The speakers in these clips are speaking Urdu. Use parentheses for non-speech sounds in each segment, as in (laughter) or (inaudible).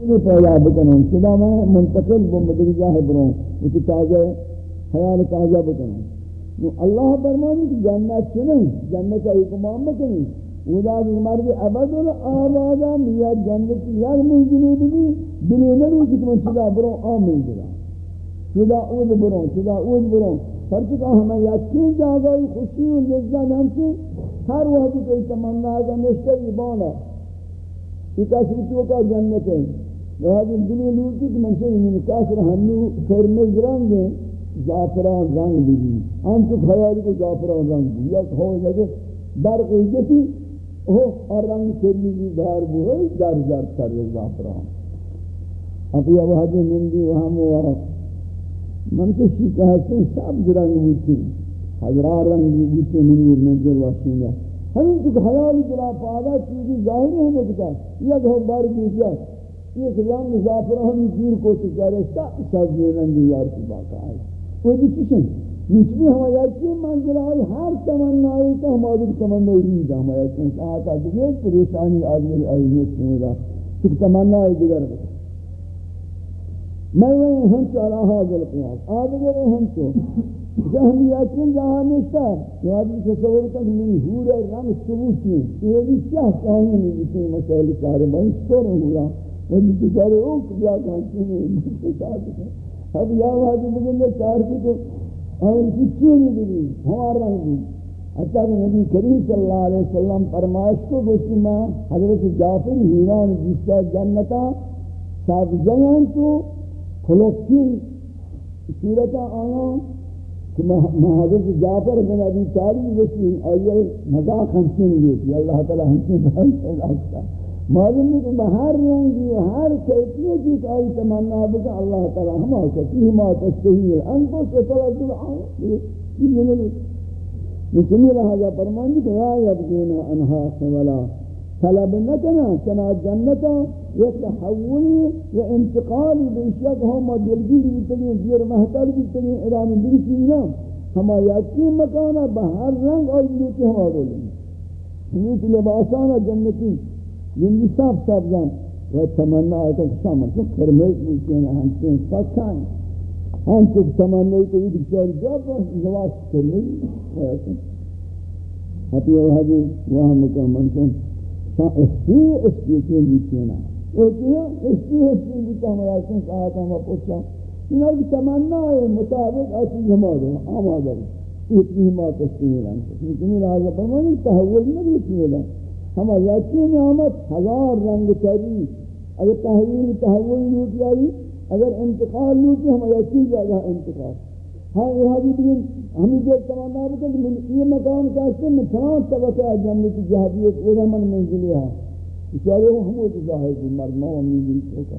یہ پیدا بکنوں صدا میں منتقل وہ مدری جاہ بروں وہ تازہ خیال تازہ بکنوں نو اللہ فرمانی کہ جنت چنیں جنت کا ایک معاملہ کنیں خدا دی مرد ابد الاباد میاد جنت یاد منزلی بھی دلی نرو کہ تم صدا بروں آم منزلا صدا اود بروں صدا اود بروں ہر چکا ہمیں یقین جاگائی خوشی و لذت ہم سے ہر وقت کوئی تمنا ہے کہ نشتہ یہ یہ کسی تو کا جنت ہے. وہ دلی لوٹی کہ من سے یہ کاسر ہنو فرمز رنگ ہے زعفران رنگ بھی ہم تو خیالی کو زعفران رنگ بھی یا ہو جگہ برق جتی او اور رنگ کلی بھی دار بھی ہوئی در در سر زعفران. اب یہ وہ حدی مندی وہاں وہ من کو شکایت ہیں سب رنگ بوتی ہزار رنگ بوتی منیر نظر واسنگا ہمیں تو خیالی جلا پادا چیزی ظاہر ہے نکتا یہ دو بار کی کیا ایک رنگ زعفران جیر کو تکارے سب سب رنگ یار کی بات آئی۔ وہ بھی کسی نچمی ہمیں یکی منزل آئی، ہر تمنا آئی تو ہم آدھر تمنا رید ہمیں یکی آتا دیگه پریشانی آدھر آئی نیت سمجھا چک تمنا آئی دیگر بتا میں وہ ہم چالا حاضر قیاس آدھر ہم تو۔ جہم یقین جہاں نشتا یہ آدھر تصور تک منی ہور رنگ ثبوتی یہ بھی کیا کہانی نہیں جسے مسئلہ کارے میں سور ہوں رہا وہ بھی بچارے اوک بیا کہانتی نہیں؟ مجھے ساتھ اب یا واجب بگن چار کی تو اور کی چیزیں بھی ہمارا بھی حتیٰ کہ نبی کریم صلی اللہ علیہ وسلم فرمائش کو گوشتی میں حضرت جعفر ہیران جس کا جنتا ساتھ زیان تو خلقی صورتا آیا کہ میں حضرت جعفر بن ابی طالب گوشتی، آئیے مذاق ہمسین گوشتی۔ اللہ تعالی ہمسین بہت پیدا ہوتا۔ معلوم ہے کہ ہر رنگی و ہر کیفیت کی آئی تمنا بکا اللہ تعالی ہما کتی ما تشتہی الانفس و تردد آئے لیکن یہ لہذا فرمانی کہ لا یبگینا انہا خولا طلب نکنا چنا جنتا یک تحولی و انتقالی بیشیت ہم دلگیری بتگین زیر محتل بتگین ادام دیگی چیزنا ہما یکی مکانا بہر رنگ اور لوٹی ہما رولیں یہ لباسانا جنتی جن صاف صاف جان و تمنا ہے کہ سامان کو کرمز ملتے ہیں ہم سے پاکان ہم کو تمنا ہے کہ یہ بیچارے جب زواج کرنے ہے ہتی وہ ہے وہ ہم کو منتوں سا اسی اسی کے لیے نا ایک اسی اسی کی ہمارا سے کہا تھا ہم پوچھا انہاں کی تمنا ہے مطابق اسی ہمارا آمادہ اتنی ما تشکیل ہے لیکن یہ لازم فرمانی تحول نہیں کیے ہم یقین نعمت ہزار رنگ چاہیے اگر تحویل تحول لوٹ جائی اگر انتقال لوٹی ہم یقین جائے انتقال ہاں یہ حدیث بھی ہمیں دیکھ تمنا بتا کہ من یہ مقام کا کہتے ہیں فلان طبقہ جنت جہادیت وہ من منزلی ہے بیچارے وہ ہم وہ ظاہر ہے کی مرد ماں منزلی ہوگا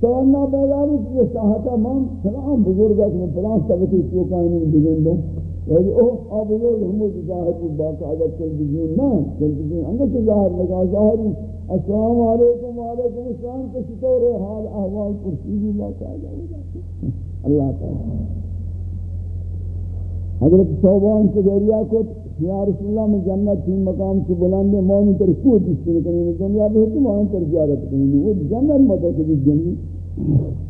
تمنا پیدا ہے کہ یہ ساحتہ مام فلان بزرگ ہے فلان طبقہ چوکا انہیں یعنی بگن دوں ولی او آبولو ہمو ظاہر کو باقاعدہ تلویزیون نہ، تلویزیون اندر سے ظاہر لگا ظاہر السلام علیکم، وعلیکم السلام کے چطور حال، احوال، کرسی پرسیدی باقاعدہ اللہ تعالی۔ حضرت صوبان کے ذریعہ کو، یا رسول اللہ، میں جنت تین مقام سے بلند ہے مانی تر کو جس سے کریں دنیا میں تو مانی تر زیارت کریں وہ جنت مدد کی جنت۔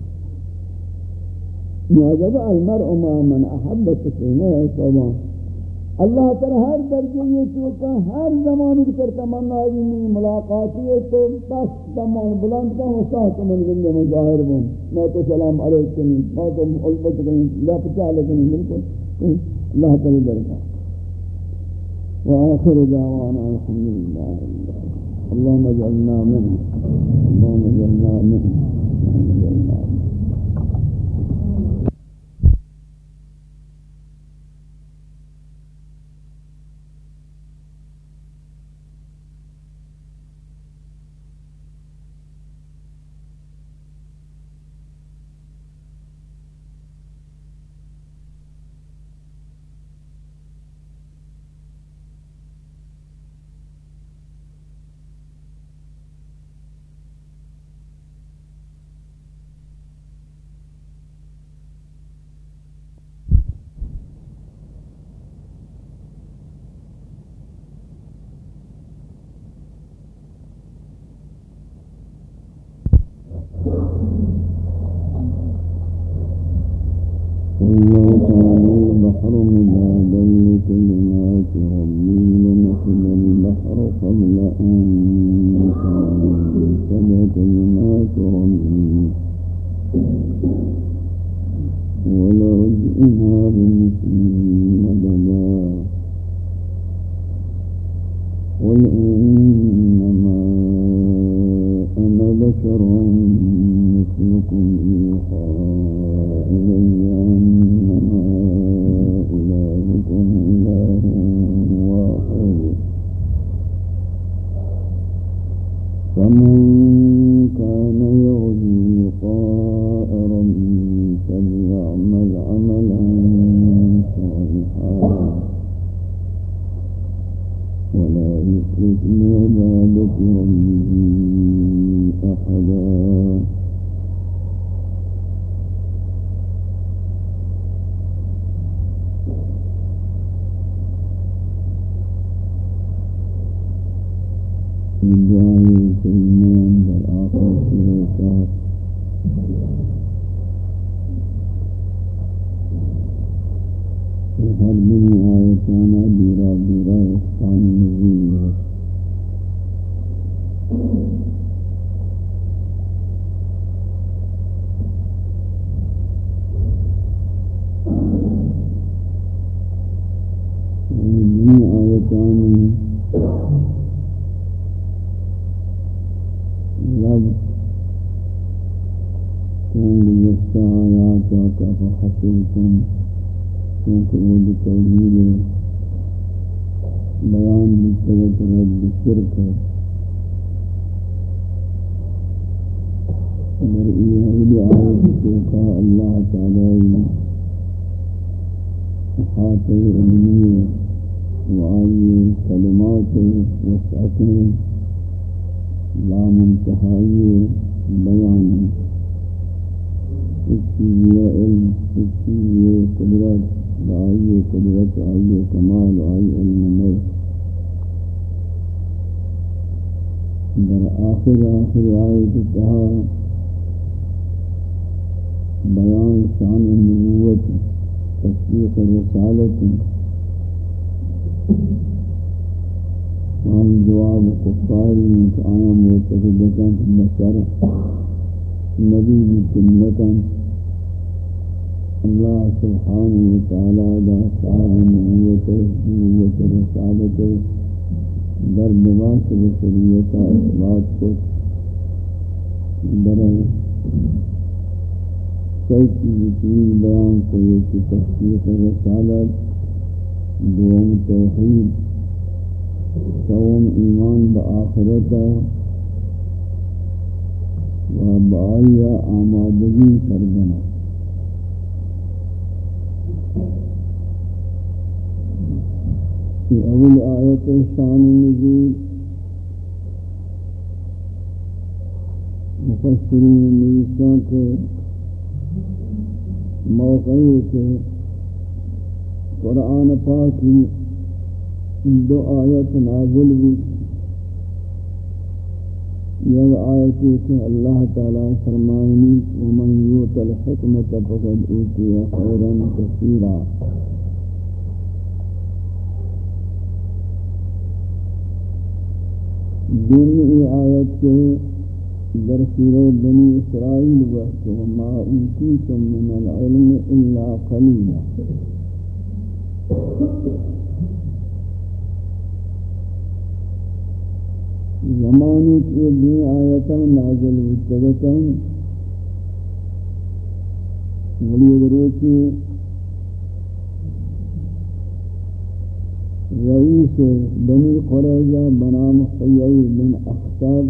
معجب المرء ما من احب تسینہ ہے اللہ تعالی ہر درجے یہ چوکا ہر زمانے کی طرح تمنا ہے نہیں ملاقاتی ہے تو، بس زمان بلند کا وساحت من گندے میں ظاہر ہوں میں تو سلام علیکم میں تو البت کہیں لا پچا لیکن بالکل. اللہ تعالی درگاہ وآخر دعوانا الحمد لله اللهم اجعلنا منه، اللهم اجعلنا منه. لأنك سبقيناك ربي ولرجعها بمثله مددا قل إنما أنا بشر مثلكم يوحى إلي ذلك أفحسبتم أن تؤمنوا بتأويله بيان مستوى بالشركة الشركة یہ اگلی آیت کو کہا اللہ تعالی احاطہ علمیہ وآئی کلمات وسعت لا منتہائی بیان اس چیز علم اس چیز قدرت آئی قدرت آئی کمال آئی علم نر در آخر آخر آیت کہا بیان شان النبوت تصدیق رسالت. ہم جواب کفاری آیا معتقدتا بشر نبی کی سنتا اللہ سبحانہ وتعالی دا سارا نبوت نبوت رسالت در نواس بشریتا اثبات کو۔ در کئی چیز بیان کو، یہ کی تصدیق رسالت دوم توحید سوم ایمان بآخرتا و بآیا آمادگی کردنا اول آیت شان نزول۔ مفسرین نیسان کے موقعی کے قرآن پاکی دو آیت نازل بھی یہ آیت ہے کہ اللہ تعالی فرمائنی، ومن یوت الحکمت فقد اوتی خیرا کثیرا۔ دینی آیت کے در سورہ بنی اسرائیل وقت وما اوتیتم من العلم الا قلیلا۔ زمانی کی دی آیتا نازل ہوتگتا ولی دروچی رئیس بنی قریضہ بنام حیئی بن اختر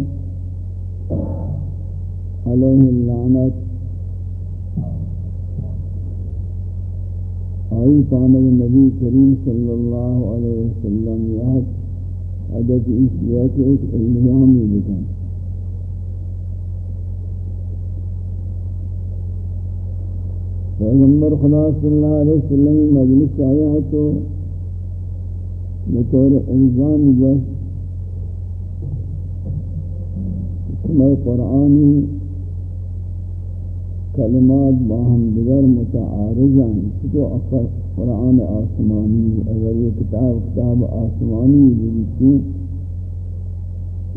علیہ اللعنت آئی پانک نبی کریم صلی اللہ علیہ وسلم یاد عدد ایشیات ایک الہامی بکن پیغمبر خدا صلی اللہ علیہ وسلم مجلس آیا تو بطور الزام بس میں قرآنی کلمات باہم دیگر متعارضان تو اثر قرآن آسمانی، اگر یہ کتاب کتاب آسمانی بھی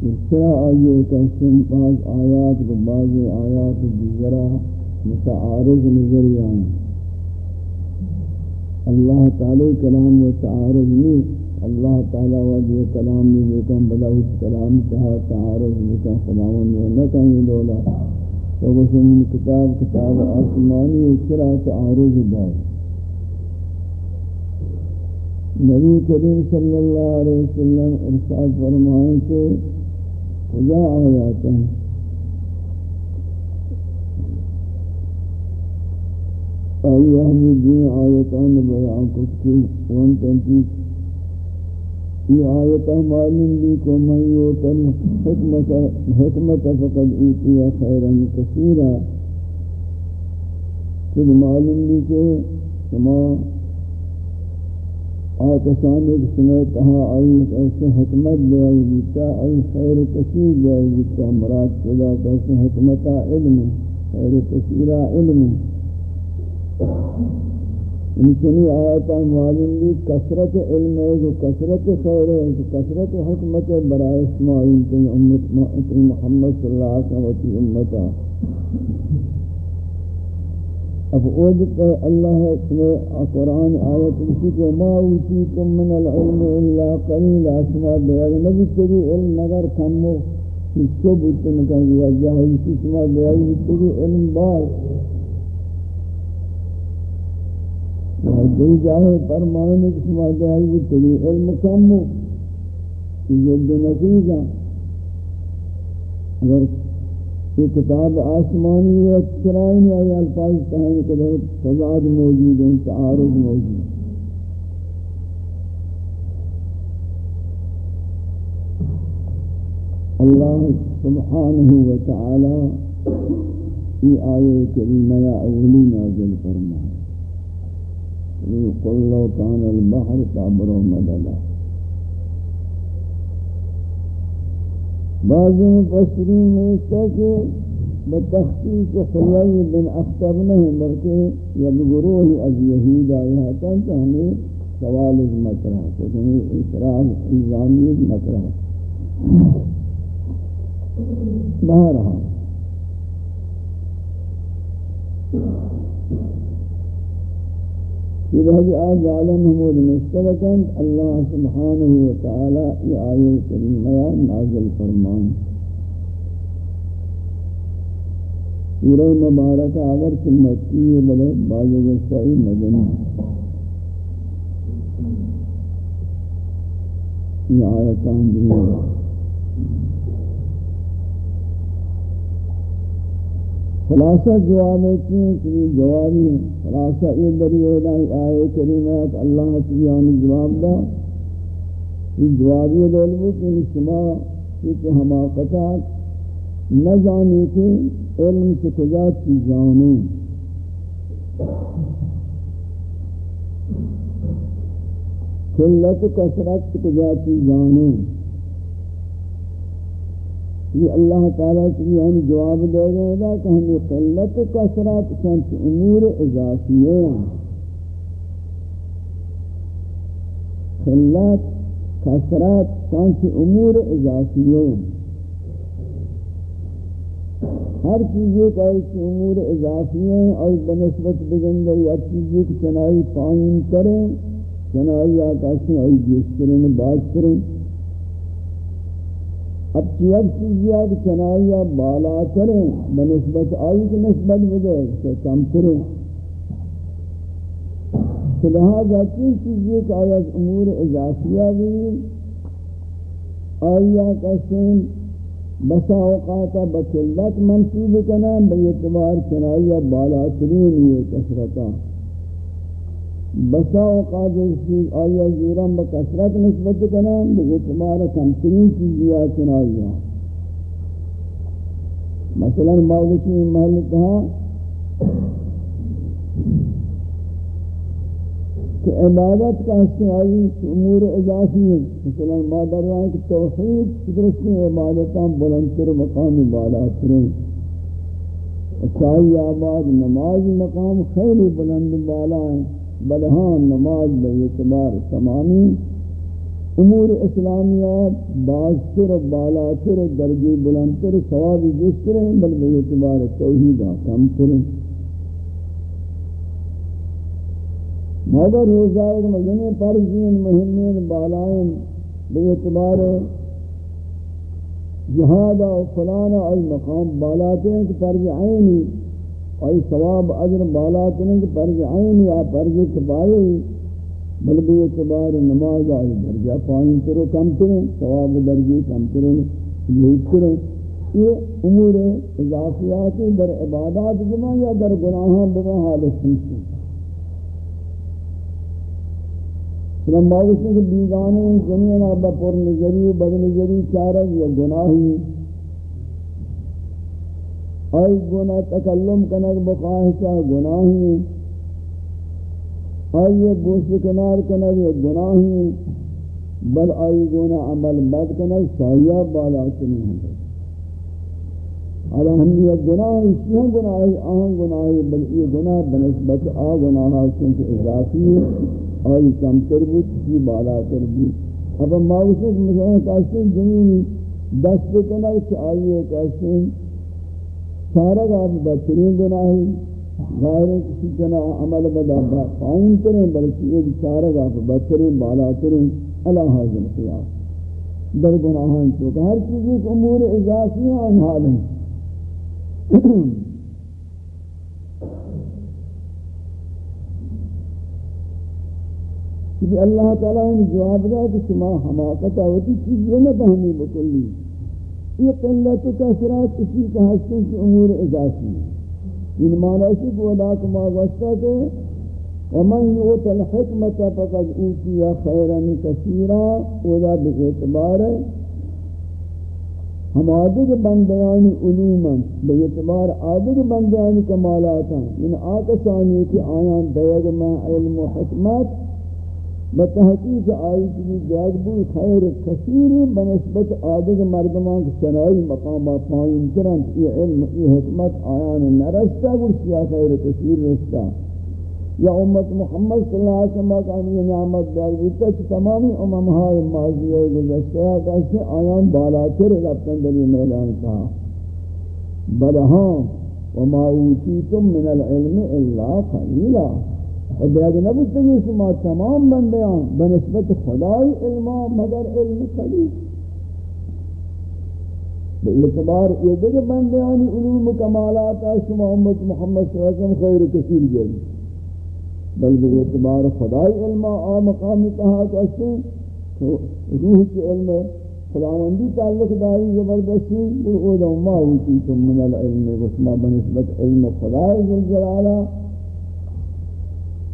اس طرح آئیے کہ بعض آیات کو بعض آیات دیگرہ متعارض نظری آئیں۔ اللہ تعالی کلام و تعارض نہیں، اللہ تعالی و جو کلام میں لیکن بلا اس کلام کہا تعارض لیکن خداون نے نہ کہیں دولا تو وہ کتاب کتاب آسمانی، اس طرح تعارض دائے نبی کریم صلی اللہ علیہ وسلم ارشاد فرمائیں کہ خدا آیاتا ہے آئی اہمی دین آیتان بیان کچھ کی وان تنتیس یہ آیت معلوم بھی کو من یوتن حکمت حکمت فقد اوتی خیرا کثیرا خود معلوم بھی کہ شما آکسان ایک سنے تہا آئی، ایسے حکمت دے آئی بیتا آئی خیر کثیر دے آئی بیتا مراد صدا کیسے حکمتا علم، خیر کثیرا علم۔ انسانی آیتا معلوم بھی کثرت علم ہے، جو کثرت خیر ہے، جو کثرت حکمت برائے اسماعیل کی امت محمد صلی اللہ علیہ وسلم امتا۔ اب اوجد کہ اللہ اسمے قرآن آیت اسی کہ ما اوتیتم من العلم الا قلیل اسماء بیاد نبی تری علم مگر کمو حصہ بودتن کہ جاہی اسماء بیاد تری علم بار. دل جاہے فرمانے کہ شما دہائی وہ تلی علم کمو جلد نتیجہ اگر یہ کتاب آسمانی ہے، چرائنی آئی الفاظ کہانی کہ تضاد موجود ہیں، تعارض موجود اللہ سبحانہ وتعالی یہ آیے کریمہ یا اولی نازل فرمائے۔ قل لو كان البحر صابر مددا۔ بعض مفسرین نے اس کا کہ بتخصیص خلیل بن اختب نہیں، بلکہ یک گروہ از یہود آیا تھا تو ہمیں سوال از مطرح تو ہمیں اعتراض، الزامی مطرح بہرحال یہ بہت آج عالم حمود مشترکن اللہ سبحانہ وتعالی یہ آیے کریمہ نازل فرمان. سورہ مبارکہ اگر سمتی بلے باز گسائی مدنی. یہ آیتان دیئے. خلاصہ جواب ہے کہ یہ جوابی ہے۔ خلاصہ یہ دریئے آئے کریمات اللہ تعالی جواب دا یہ جوابی دولو کہ شما کہ حماقتات نہ جانے کے علم سے کجا چیزانے کلت کسرت کجا چیزانے یہ اللہ تعالیٰ کی ہم جواب دے گئے دا کہ ہمیں قلت و کسرات چند امور اضافیے ہیں۔ قلت کسرات چند امور اضافیے ہیں۔ ہر چیزیں کا ایک امور اضافی ہیں اور بنسبت بگندر یا چیزیں کی چنائی پائن کریں، چنائی آکاسی آئی جیس کریں بات کریں۔ اب چیئر چیزیات چنائیہ بالا کریں بنسبت آئی کی نسبت بدے، سے کم کریں۔ لہذا چیز چیزی کہ آیا امور اضافیہ بھی، آیا کسیم بسا اوقاتا بکلت منصوب کنام بے اعتبار چنائیہ بالا کریں یہ کسرتا بسا اوقات چیز آیا زیرم بکثرت نسبت کنام بے اعتبار کمترین چیزی آسن آیا مثلا باوچی محل کہا کہ عبادت کا حصہ آئی امور اضافی ہیں. مثلا ما در رہا ہے کہ توحید قدرت میں عبادتاں بلندتر مقام بالا کریں چاہیے آباد، نماز مقام خیلی بلند بالا ہیں. بلہان نماز بے اعتبار تمامی امور اسلامیات بازتر و بالاتر و درجی بلندتر ثواب جس کریں بل بے اعتبار توحیدہ کم کریں مگر روزائے مجھنے پرزین مہمین بالائن بے اعتبار جہادہ و فلانہ ای مقام بالاتے ہیں کہ فرض عینی اور ثواب اجر بالا کریں کہ فرض عین یا فرض کفایہ بل بے اعتبار نماز آئی درجہ پائیں کرو کم کریں ثواب درجی کم کریں یہ کریں یہ امور اضافیات در عبادات جمع یا در گناہاں بما حالت سنسی۔ اسلام باوشن کے بیگانے جنین آبا پر نظری و نظری چارک یا گناہی۔ آئی گناہ تکلم کنک بخواہشہ گناہی آئی بوس کنار کنک یا گناہی بل آئی گناہ عمل بد کنک شاہیہ بالا چنی ہوں حالا ہم یہ گناہ اسی ہم گناہ آہن گناہ بل یہ گناہ بنسبت آ گناہ چونکہ اضافی ہے آئی کم تر بود کی بالا تر بود۔ اب ہم ماوشت مثلا کہتے ہیں، جنین دست کنا کہ آئیے کہتے ہیں سارا آپ بہترین گناہی غیر کسی کنا عمل بدا قائم کریں بلکہ ایک سارا آپ بہترین، بالا ترین اللہ حاضر قیاس در گناہان چوکہ ہر چیز ایک امور اضافی ہیں ان حال ہیں۔ کہ اللہ تعالیٰ نے جواب دیا کہ شما حماقت آوتی چیز یہ نہ فہمی بکلی۔ یہ قلت و کثرات اسی کا حسن کی امور اضافی ہے۔ ان معنی سے کہ ولا کما واسطہ کہ ومن یوت الحکمت فقد اوتی خیرا کثیرا ولا باعتبار ہم آدھگ بندیانی علوما بے اعتبار آدھگ بندیانی کمالاتا ان آکسانی کی آیان دیگ میں علم و حکمت بتحقیق آئی کی جاگ بو خیر کثیر بنسبت آدھگ مردمان کے چنائی مقامات پائن کرن یہ علم، یہ حکمت آیان نرستا گرسیا خیر کثیر رستا۔ یا امت محمد صلی اللہ علیہ وسلم کا یہ نعمت دار بیتا کہ تمامی امم ہائے ماضی گزشتہ کیسے آیان بالاتر رفتن دلی میلان کہا بلہاں، وما اوتیتم من العلم الا قلیلا۔ اور بیاد نبود تگی شما تمام بندیان بنسبت خدای علما مگر علم قلیل بے اعتبار یہ دیکھ بندیانی علوم کمالات شما امت محمد صلی اللہ علیہ وسلم خیر کثیر جلی بل بے اعتبار خدای علما آ مقامی کہا کہتے ہیں روح کے علم خداوندی تعلق داری زبردستی، بل بلغود ما ہوتی تم من العلم وشما بنسبت علم خدای ذل جلالہ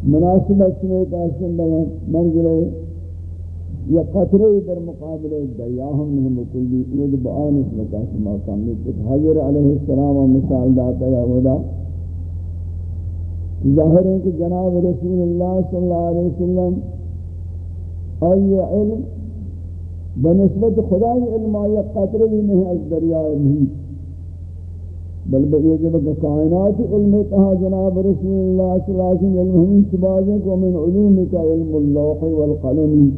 مناسبت سے کاشن بنا منزل یا قطرے در مقابلے دریا ہم نے مکلی یہ بیان اس میں کہا ما سامنے کہ حضرت علیہ السلام مثال داتا یا ودا ظاہر ہے کہ جناب رسول اللہ صلی اللہ علیہ وسلم ای علم بنسبت خدای علم آیا قطرے ہی نہیں از دریائے محیط بل بے جب کائنات علم کہا جناب رسول اللہ صلی اللہ علیہ وسلم علم ہمیں سباز ہے کہ من علوم کا علم اللوح والقلم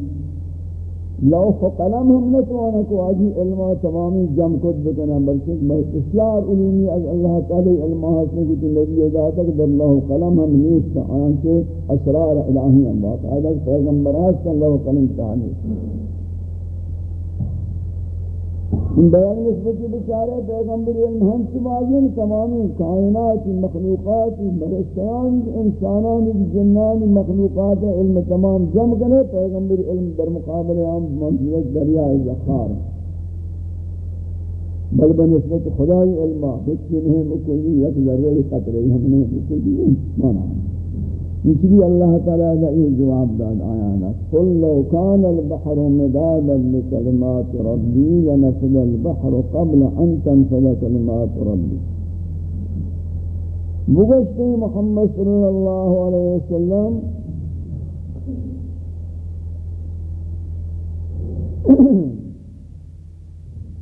لوح و قلم ہم نے تو آنا کو آجی علم تمامی جم کد بکنا بلکہ بسیار علومی از اللہ تعالی علم حاصل کی نبی ادا تک در لوح قلم ہم نیست آن سے اسرار الہی ہم بات آدھا پیغمبر ہستن لوح قلم تانی ان بیان نسبت بچارے پیغمبر علم ہم سماجین تمامی کائنات، مخلوقات، مرشتیان، انسانان، جنان، مخلوقات، علم تمام جمع کرے پیغمبر علم در مقابل ہم منزلت، دریائے زخار بل بنسبت خدای علمہ کچھ نہیں، مکلی یک ذرہ قطرے ہم نے، مکلی مانا اسی اللہ تعالیٰ کا یہ جواب داد آیا نا قل لو كان البحر مدادا لكلمات ربي لنفذ البحر قبل ان تنفذ كلمات ربي مگشتی محمد صلی اللہ علیہ وسلم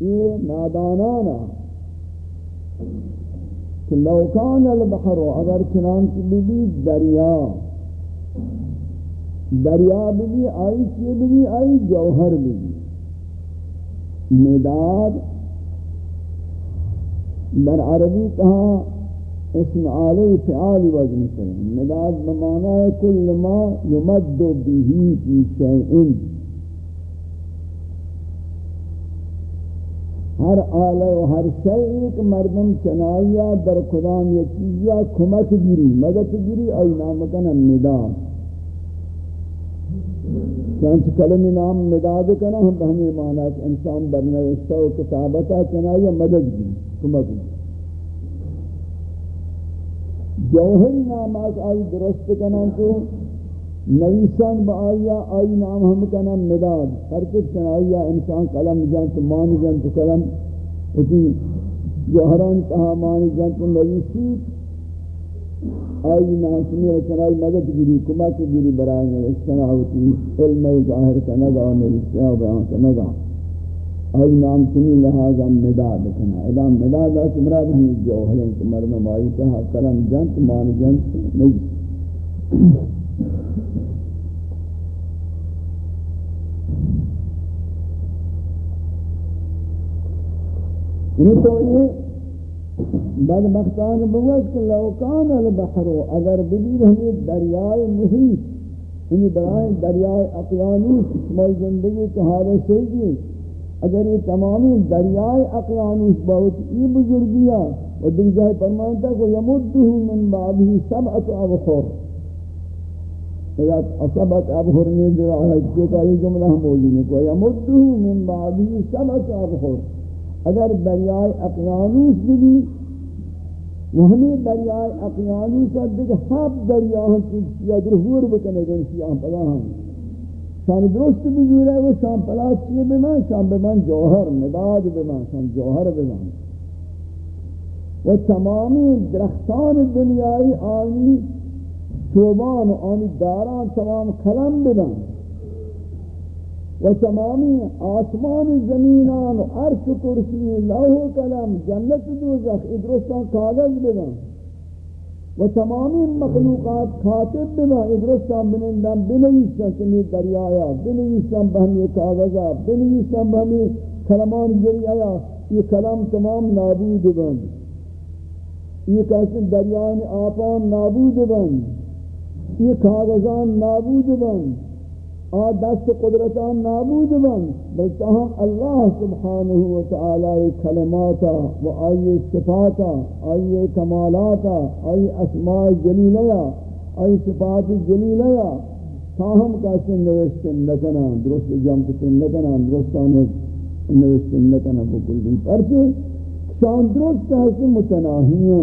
یہ نادانانا کہ لوکان البحر اگر چنانچہ بھی دریا. دریا بھی آئی چی بھی آئی جوہر بھی مداد در عربی کہا اسم آلی فعالی وزن کریں مداد بمانا ہے کل ما یمد بھی فی شیئن. ہر آلہ و ہر شئی ایک مردم چنائیا در خدام یا چیزیا کمک گیری، مدد گیری، ای نام کنا مداد چانچہ کلمی نام مداد کنا ہم بہمی مانا کہ انسان برنوشتہ و کتابتا چنائیا مدد گیری، کمک گیری. جوہری نامات آئی درست کنا تو نویسان با آیا، آئی نام ہم کنا مداد. ہر کچھ کنا آیا، انسان کلم جانت مانی جانت کلم اسی جوہران کہا مانی جانت نویسی. آئی نام سمی رکھنا آئی مدد گیری، کمک گیری برای نویسنا ہوتی، علم ظاہر کنگا نویسنا بیان کنگا آئی نام سمی لہذا مداد کنا ادا مداد اس مراد ہمیں جوہرین کمرمم آئی کہا کلم جانت مانی جانت نویسی. یہ تو یہ بدبختان بوز کہ لو کان البحر اگر ببیر ہمیں دریائے محیط، ہمیں برائے دریائے اقیانوس مل زندگی تو حال سے گی اگر یہ تمامی دریائے اقیانوس بہت یہ بزرگیاں و دیکھ جائے فرمانتا کہ یمدہو من بعدی سبعت ابخور اذا اصبت ابخور نے درائی جو کہ یہ جملہ ہم موجود ہے کہ یمدہو من بعدی سبعت ابخور اگر دریائے اقیانوس بھی وہ ہمیں دریائے اقیانوس دیکھ ہب دریا ہم یا درہور بکنے گن شیعہ پلا ہم۔ شان درست بزور ہے، وہ شان پلا چیئے بمان شان بمان جوہر، مداد بمان شان جوہر بمان و تمامی درختان دنیای آنی شوبان و آنی داران تمام کلم بمان و تمامی آسمان زمینان و عرش کرسی لوح و کلم جنت دوزخ ادرستان کاغذ بنا و تمامی مخلوقات خاطب بنا ادرستان بنندن بنویستان چنی دریایا بنویستان بہمی کاغذا بنویستان بہمی کلمان ذریعہ یہ کلام تمام نابود بند یہ کہتے دریان آپان نابود بند یہ کاغذان نابود بند آ دست قدرتان نابود من. بلکہ ہم اللہ سبحانہ وتعالی کلماتا و آئی صفاتا آئی کمالاتا آئی اسماء جلیلیا آئی صفات جلیلیا. تاہم کسی نوشتن نکنا درست جمت جمعتن نکنا درستانے نوشتن نکنا بکل دی پرچے شان درست کسی متناہیاں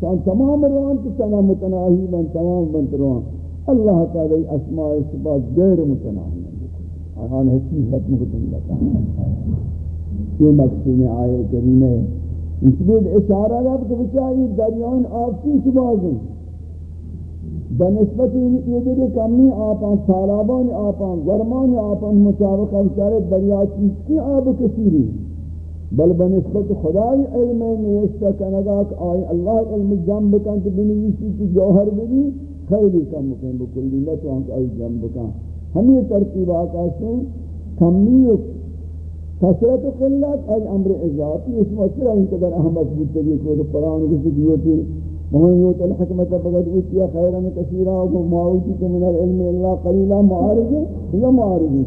شان تمام روان کی سنا متناہی من، تمام بنت روان. اللہ تعالی اسماء صفات غیر متناہی ہیں۔ آن حسی ختم کتن لتا یہ مقصد میں آئے کریمے اس بید اشارہ رب کہ بچائی دریان آفتی شباز ہیں بنسبت یہ دیکھے کمی آپان سالابان، آپان گرمان آپان مطابقہ بچارے دریا چیز کی آب کثیری بل بنسبت خدای علم نیشتہ کنگا کہ آئی اللہ علم جنب کن کہ بنویسی کی جوہر بھی خیلی کم مکن بکلی نتوان کہ آئی جمع بکن ہمیں ترتیبات آسیں کمی و کسرت و قلت آئی امر اضافی، اس مچرہ انقدر احمد بودتگی کو تو قرآن کو سکی ہوتی وہاں یوت الحکمت بغد اوتیا خیرن کثیرہ و معاوتی کہ من العلم اللہ قلیلہ معارض ہے یا معارض ہے۔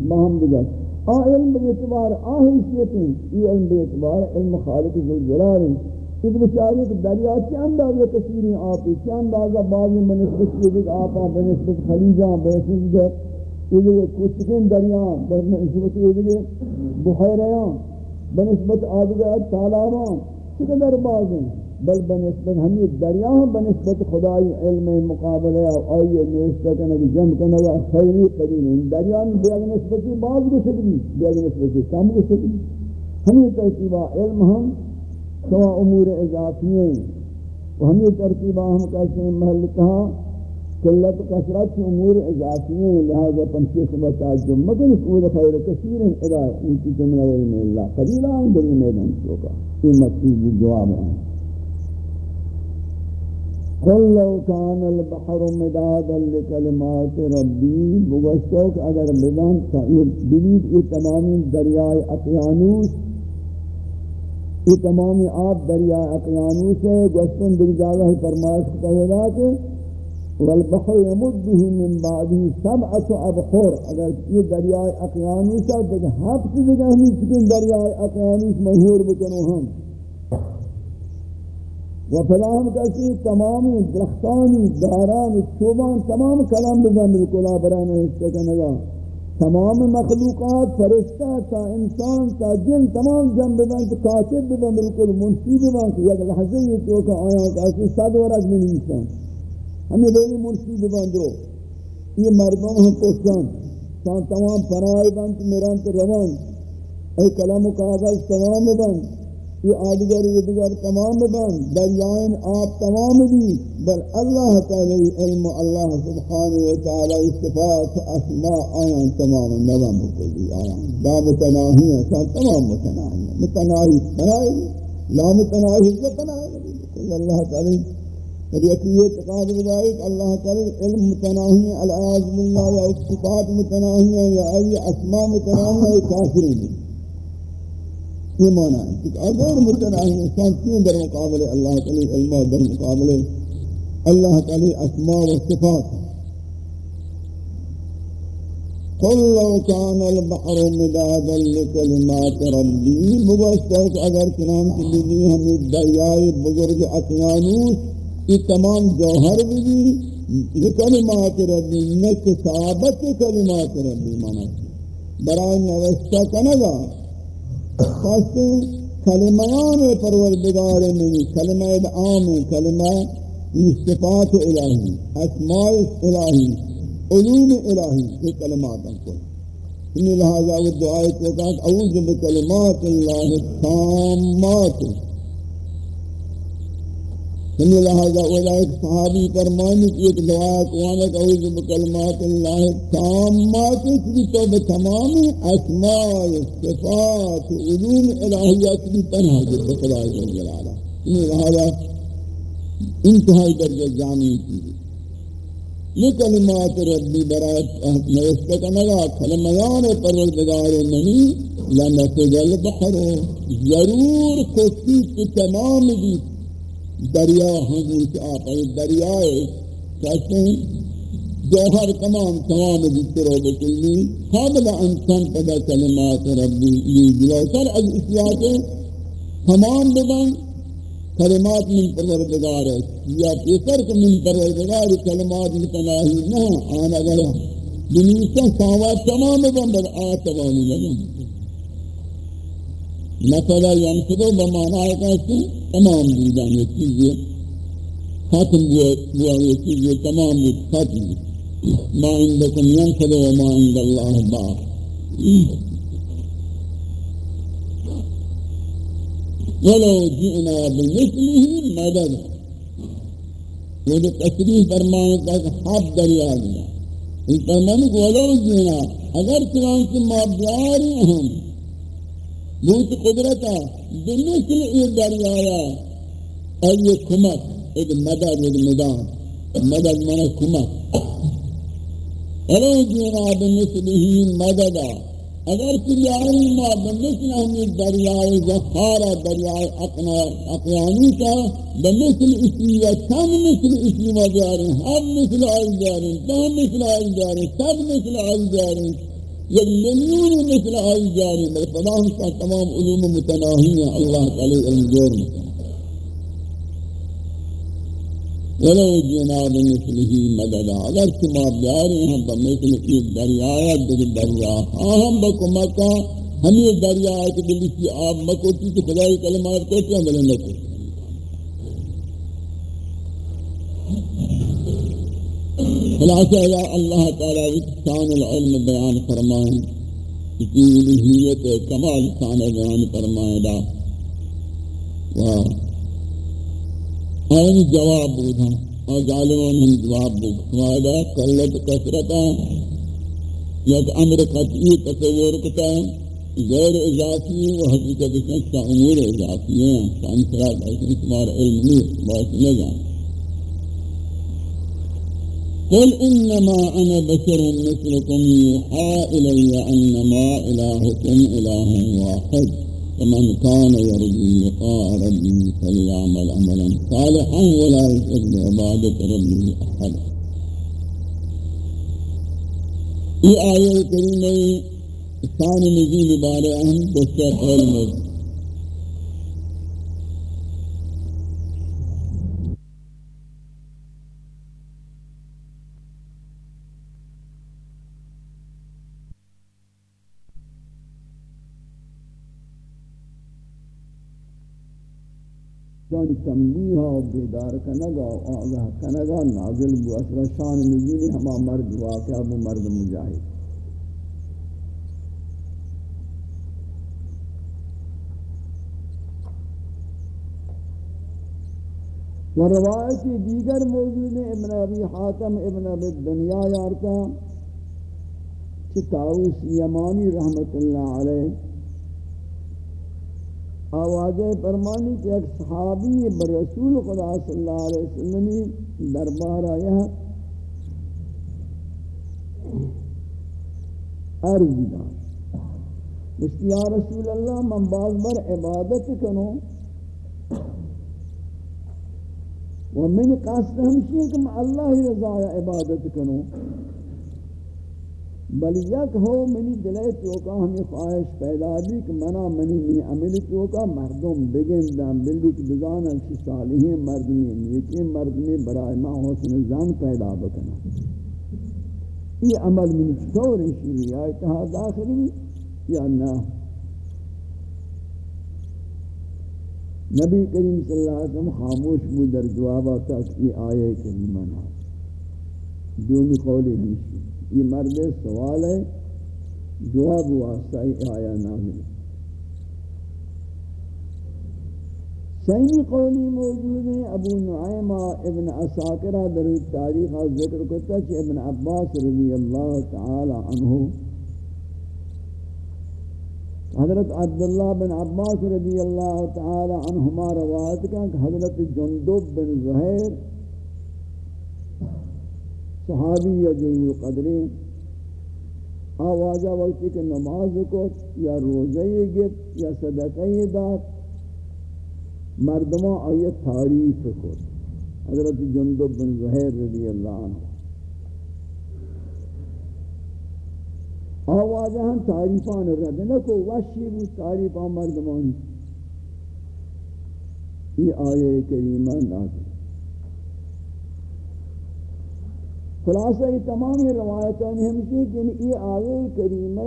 مہم دیگر۔ آ علم بیعتبار آ حیثیتیں یہ علم بیعتبار علم خالق ذو جلال کہ بچاری کہ دریا کے اندازہ کثیری آپی کے اندازہ بعض منسبت یہ دیکھ آپا بنسبت خلیجہ بنسبت یہ دیکھ کچھکن دریا بنسبت یہ دیکھ بحیریاں بنسبت آدھگر تالاباں چقدر بعض ہیں، بل بنسبت ہمیں دریا ہم بنسبت خدای علم مقابلہ آئیے نوشتہ کرنے کی جمع کرنے کا خیری قدیم ہے دریا میں بیاگ نسبتی بعض کو سکتی بیاگ نسبتی کم کو سکتی۔ ہمیں تحقیبہ علم ہم سوا امور اضافی ہیں؟ و ہم یہ ترتیبہ ہم کہتے ہیں محل کہا قلت کثرت کی امور اضافی ہیں، لہذا پنچے سے بتاجم مگر قول خیر کثیر ہیں ادا انتی جملہ علم اللہ قلیلہ ہیں بری میدان چوکا یہ مقصود جواب ہے۔ قل لو كان البحر مدادا لكلمات ربي بگشتو کہ اگر بدان بلید یہ تمامی دریائے اقیانوس یہ تمامی آب دریا اقیانو سے گوشتن در جاگہ فرمائش کہے گا کہ والبحر یمدہ من بعدی سبعت ابخور۔ اگر یہ دریا اقیانو سے دیکھ ہفت دیکھ ہمیں چکن دریا اقیانو سے مہور بکنو ہم۔ و فلاہم کسی تمامی درختانی، داران چوبان تمام کلام بزن بالکل آبرانے اس کے کنگا تمام مخلوقات فرشتہ تا انسان تا جن تمام جن ببن تو کاتب ببن بالکل منشی ببن کہ یک لحظه یہ تو کہ آیا کہ ایسی صد ورد میں نیسان ہمیں لوگی منشی ببن دو یہ مردوں ہم پوچھان تمام پرائے بند میران تو روان. اے کلام و کاغذ تمام بند یہ آدگر یہ دیگر تمام بن دریائن آپ تمام بھی، بل اللہ تعالی علم اللہ سبحانہ وتعالی صفات اسماء آیان تمام نظام بکلی آیان. لا متناہی ہیں تمام متناہی ہیں متناہی بنائی لا متناہی سے بنائی اللہ تعالی فریقی یہ تقاد بدائی کہ اللہ تعالی علم متناہی ہیں العاظ باللہ یا صفات متناہی ہیں یا ای اسماء متناہی ہیں کافرین. ہیں یہ معنی ہے۔ کہ اگر متناہی انسان کیوں در مقابل اللہ تعالی علم در مقابل اللہ تعالی اسماء و صفات قل لو كان البحر مدادا لكلمات ربي مبشر اگر چنان کی بھی ہمیں دریائے بزرگ اقیانوس یہ تمام جوہر بھی کلمات ربی نہ کتابت کلمات ربی مانا۔ برائے نوشتہ کنگا خاصے کلمان پروردگار میں کلمہ عام کلمہ صفات الہی، اسماء الہی، علوم الہی، یہ کلمات ہم کو۔ انہی لہذا وہ دعائے کو کہا اعوذ بکلمات اللہ التامات۔ سمی لہذا اولا صحابی فرمانی کی ایک دعا کوانت اعوذ بکلمات اللہ تامات کی تو بتمامی اسماء صفات علوم الہیات کی تنہا جب بخدا جلالہ سمی لہذا انتہائی درجہ جامعی کی۔ یہ کلمات ربی برات نوشتہ کا نگا کلمیان پروردگار نہیں لنفذ البحر، ضرور کسی کی تمام بھی دریا ہوں کہ آپ ہیں دریائے کہتے ہیں جوہر تمام تمام ذکر و بکلی قابل انسان پدا کلمات ربی یہ جلو۔ سر، از اسیات تمام ببن کلمات من پروردگار ہے۔ یا پیسر کہ من پروردگار کلمات متناہی نہ آنا گیا بنیسا ساوات تمام ببن بل آتوانی لگن مثلا ينفذ بمعنى کہتے تمام دیدان یہ چیزیں ختم ہوا یہ چیزیں تمام ختم ما عندكم ينفذ وما عند الله باق ولو جئنا بمثله مدد وہ جو تصریح فرمائے کہ حب دریا گیا اس فرمانے کو ولو جئنا اگر چنانچہ ما بیاری ہم بہت قدرتا بمثل ای دریایا ای کمک ایک مدد ایک مدان مدد من کمک ولو جینا بمثله مددا اگر کلیاری ما بمثل ہمی دریائے زخارا دریائے اقیانی کا بمثل اسی یا سب مثل اسی ما جاریں ہم مثل آئی جاریں تم مثل آئی جاریں سب مثل آئی جاریں یک ملیون مثل آئی جاری بل خدا فلاں کا تمام علوم متناہی ہیں اللہ تعالی علم جور متناہی ولو جناب مثله مددا، اگر کما بیاری ہم بمثل ایک دریا دیکھ دریا ہاں ہم بکمکا ہم یہ دریا ہے کہ دلی کی آب مکوٹی کی خدای کلمات کو کیا بلند کو خلاصہ یا اللہ تعالیٰ شان العلم بیان فرمائیں اسی الہیت کمال شان بیان فرمائے دا. این جواب بودھا اور ظالمان ہم جواب بودھا وعدہ قلت کسرتا یک أمر قطعی تصور کتا غیر اضافی و حقیقت سنسا امور اضافی ہیں سانسرات ایسے تمہارا علم نہیں باعث نہ جانا قل إنما أنا بشر مثلكم يوحى إلي أنما إلهكم إله واحد. فمن كان يرجو لقاء ربه فليعمل عملا صالحا ولا يشرك بعبادة ربه أحدا یہ آیہ کریمہ شان نزول بارے اہم دوسرے قول تنبیہ و بیدار کنگا و آگاہ کنگا نازل بو. اصلا شان نزولی ہما مرد واقعہ بو، مرد مجاہد. و روایتی دیگر موجود ہیں، ابن ابی حاتم، ابن ابی دنیا یارتا چھ تاویس یمانی رحمت اللہ علیہ آواز فرمانی کہ ایک صحابی بر رسول خدا صلی اللہ علیہ وسلم دربار آیا۔ عرض دان یا رسول اللہ، من باز بر عبادت کنو۔ و من قصد ہمشی کہ میں اللہ رضا عبادت کنو۔ بل یک ہو منی دلے چوکا ہمیں خواہش پیدا بھی کہ منا منی منی عمل چوکا مردم بگن دم بلدی کہ بزانا کی صالحین مردمی، نیکی مردمی برای ما حسن زن پیدا بکنا یہ عمل منی چطور انشی ریایتہا داخلی یا نا نبی کریم صلی اللہ علیہ وسلم خاموش بود در جواباتا کی آیے کریمہ نا. دومی قولی بھی ہمشی. یہ مرد سوال ہے، جواب واسطہ آیا نازل سینی قولی موجود ہیں، ابو نعیمہ ابن اساکرہ در تاریخ ذکر کرتا کہ ابن عباس رضی اللہ تعالی عنہ، حضرت عبداللہ بن عباس رضی اللہ تعالی عنہما روایت کا کہ حضرت جندب بن زہیر صحابی یا جلیل قدرین آوازہ وقتی کہ نماز کو یا روزہ گفت یا صدقہ داد، مردمہ آیت تعریف کو حضرت جندب بن زہیر رضی اللہ عنہ۔ آوازہ ہم تعریفان رد نکو وشی بود تعریفان مردمانی یہ آیہ کریمہ نازل۔ خلاصہ یہ تمامی روایتوں میں ہمشی کہ یعنی یہ آیے کریمہ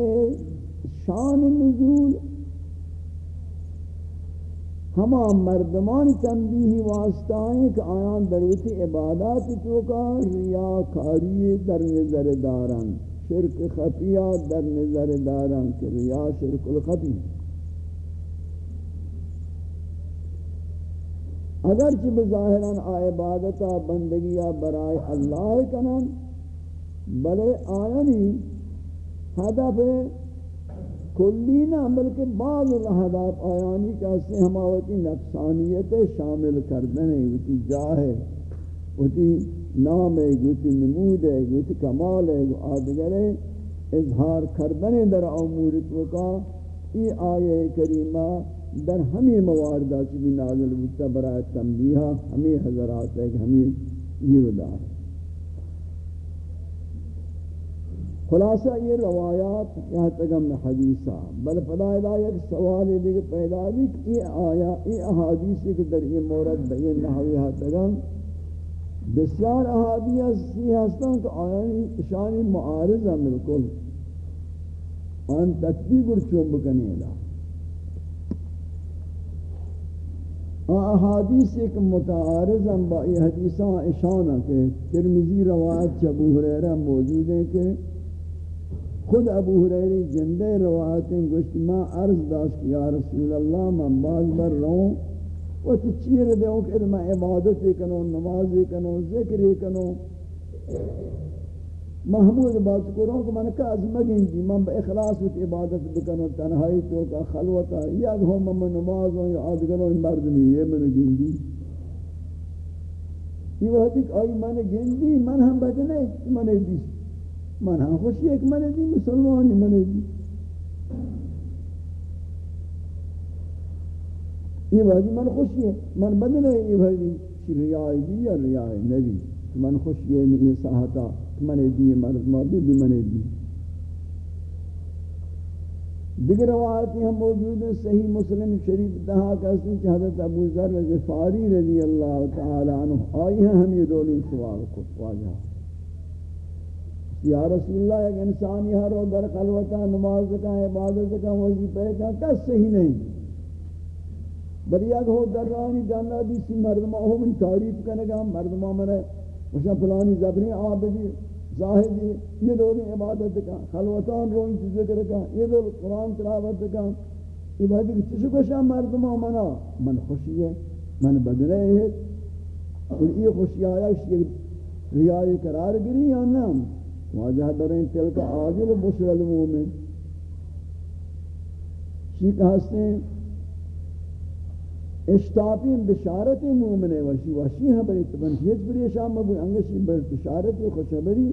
شان نزول ہما مردمان تنبیہی واسطائیں کہ آیان دروتی عبادات چوکا ریاکاری در نظر دارن، شرک خفیہ در نظر دارن کہ ریا شرک الخفی۔ اگر چی بظاہران عبادتا بندگیا برائے اللہ کنن، بلے آیانی حدف کلی نہ، بلکہ بعض الہدف آیانی کہتے ہماوتی نفسانیت شامل کردنے ہوتی جاہے ہوتی نام ہے ہوتی نمود ہے ہوتی کمال ہے آدگر ہے، اظہار کردنے در امورت وکا یہ آیہ کریمہ در ہمیں مواردہ چی نازل بودتا برای تنبیہ، ہمیں حضرات ہے کہ ہمیں یہ دار۔ خلاصہ یہ روایات یہاں تگم حدیثہ بل فضائدہ یک سوال دیکھ پیدا بھی کہ یہ آیا، یہ احادیث کے در یہ مورد بین نحوی یہاں تگم بسیار احادیث سی ہستان کہ آیا شانی معارض ہیں ملکل ان تطبیق اور ارچون بکنے لہا احادیث ایک متعارض ہیں با یہ حدیثاں اشانہ کہ ترمزی روایت ابو حریرہ موجود ہیں کہ خود ابو حریری جندے روایتیں گوشت ما عرض داشت کہ یا رسول اللہ من باز بر رہوں، وہ چیر دے ہوں کہ میں عبادت کنوں، نماز کنوں، ذکر کنوں۔ محمود بات کروں کہ من کا از مگین دی، من با اخلاص وچ عبادت بکنو تنہائی تو کا خلوتا یا ہم من نماز و یاد کرو مردمی یہ من گندی. یہ وقت کہ آئی من گندی، من ہم بدنے من دی. من ہم خوشی ایک من دی، مسلمانی من دی. یہ وقت من خوشی ہے من بدنے یہ وقت ریائی دی یا ریائی نبی. من خوشی ہے یہ ساہتا منے دی مرد مادی بھی منے دی. دیگر روایتی ہم موجود ہیں، صحیح مسلم شریف دہا کہتے ہیں کہ حضرت ابو ذر غفاری رضی اللہ تعالی عنہ آئی ہیں، ہم یہ دولی سوال کو واجہ یا رسول اللہ، ایک انسان یہ ہر در خلوتا نماز کا عبادت کا وظیفہ کا کس صحیح نہیں۔ بلی اگر ہو در رانی جانا دیسی مردمہ، ہو من تعریف کرنے گا، مردمہ منے مثلا پلانی زبری آبدی زاہدی یہ لوگ عبادت کا، خلوتان رو انچ ذکر کا، یہ لوگ قرآن تلاوت کا۔ عبادت کی چیزوں کو شاہ مردمہ منا، من خوشی ہے، من بدرے ہے۔ اور یہ خوشی آیا اس کے ریائی قرار گری یا نام واجہ درین تلک آجل بشر المومن۔ چی کہاستے ہیں اشتاپی بشارت مومن وشی وشی ہیں بری تبنشیت بری شام ابو انگسی بشارت خوشبری۔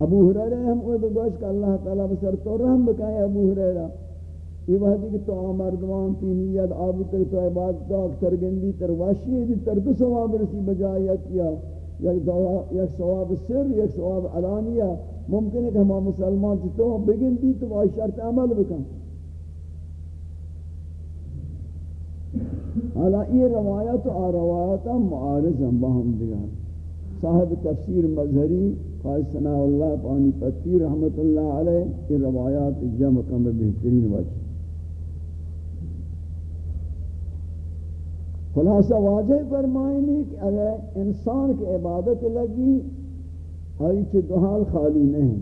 ابو حریرہ ہم کو گوش کہ اللہ تعالیٰ بسر تو رحم بکائے ابو حریرہ یہ وحدی کہ تو آمردوان تی نیت آبو تر تو عبادت اکتر گندی تر واشی ہے تر دو ثواب رسی بجائے کیا۔ یک ثواب سر، یک ثواب علانیہ۔ ممکن ہے کہ ہم مسلمان تو بگندی تو وہ شرط عمل بکن۔ حالا یہ روایت و روایت معارض ہیں باہم دیگر۔ صاحب تفسیر مظہری قائد ثناء اللہ پانی پتی رحمت اللہ علیہ، یہ روایات جمع کم بہترین وجہ۔ خلاصہ واضح فرمائنی کہ اگر انسان کی عبادت لگی آئی چھ دو خالی نہیں۔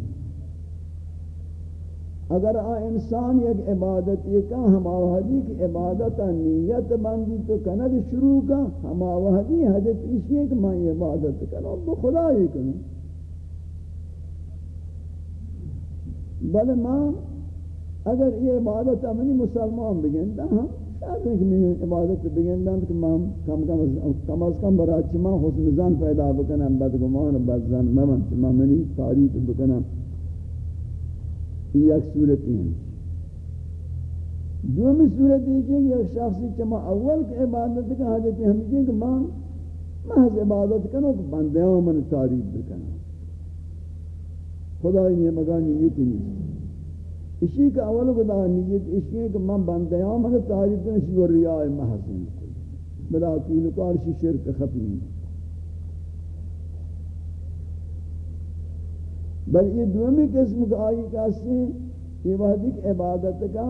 اگر آ انسان یک عبادت یہ کہ ہم آوہدی کی عبادت نیت بندی تو کنگ شروع کا، ہم آوہدی حدث اسی ہے کہ میں عبادت کروں تو خدا ہی کروں بل ماں اگر یہ عبادت امنی مسلمان بگندا ہاں شاید ہے کہ میں عبادت بگندا کہ میں کم کم کم از کم برای چما حسن زن پیدا بکنم، بدگمان بدزن ممن چما منی تعریف بکنم. یک صورت ہیں دومی صورت یہ کہ ایک شخصی چما اول کے عبادت کا حضرت ہمیشہ کہ ماں محض عبادت کرو کہ بندیاں من تعریف بکنا خدا نے مگا نیت نہیں اسی کا اول خدا نیت اس لیے کہ میں ہوں میں تعریف کرنا اسی وہ ریاء محض بلا کیل کار شرک خفی نہیں بل یہ دومی قسم کا آئی کہاستے یہ وحدی عبادت کا